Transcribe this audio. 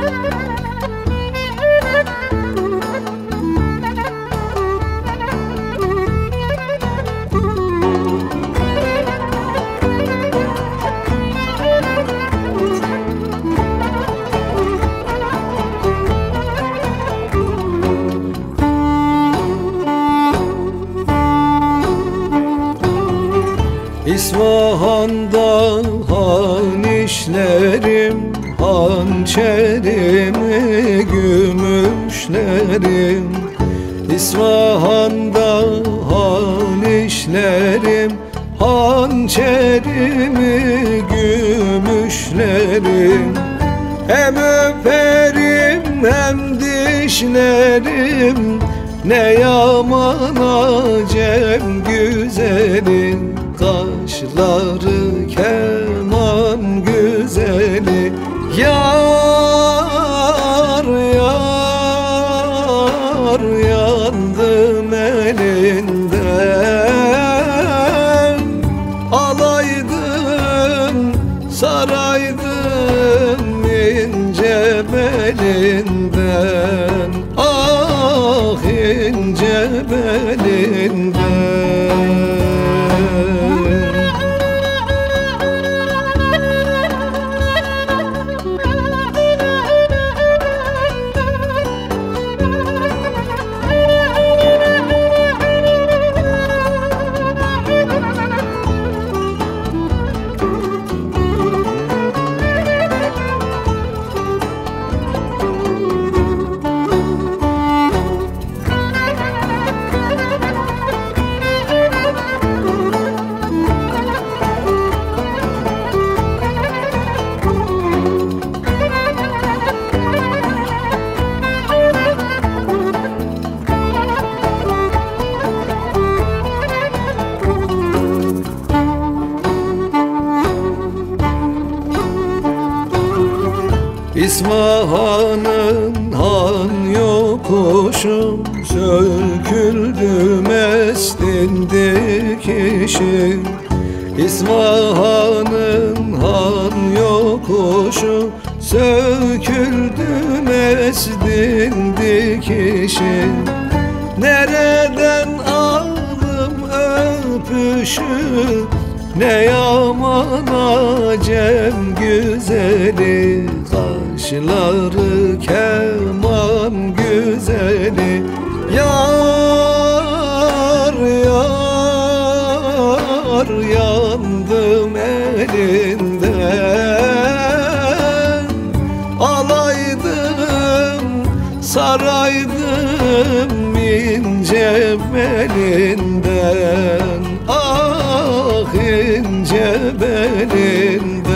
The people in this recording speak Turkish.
Thank you. İsfahan'da han işlerim Hançerimi gümüşlerim. İsfahan'da han işlerim Hançerimi gümüşlerim. Hem öperim hem dişlerim Ne yaman acem güzelim Kaşları keman güzeli Yar yar yandım elinden Alaydım saraydım ince belinden İsmahan'ın han yokuşu Söküldü mestin dikişi İsmahan'ın han yokuşu Söküldü mestin dikişi Nereden aldım öpüşü? Ne yaman acem güzeli Kaşları keman güzeli Yar yar yandım elinden. Alaydım saraydım ince belinden Ah ince belinden